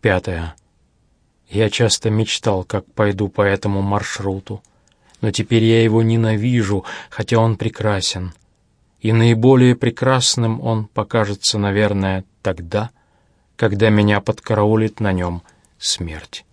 Пятое. Я часто мечтал, как пойду по этому маршруту, но теперь я его ненавижу, хотя он прекрасен. И наиболее прекрасным он покажется, наверное, тогда, когда меня подкараулит на нем смерть.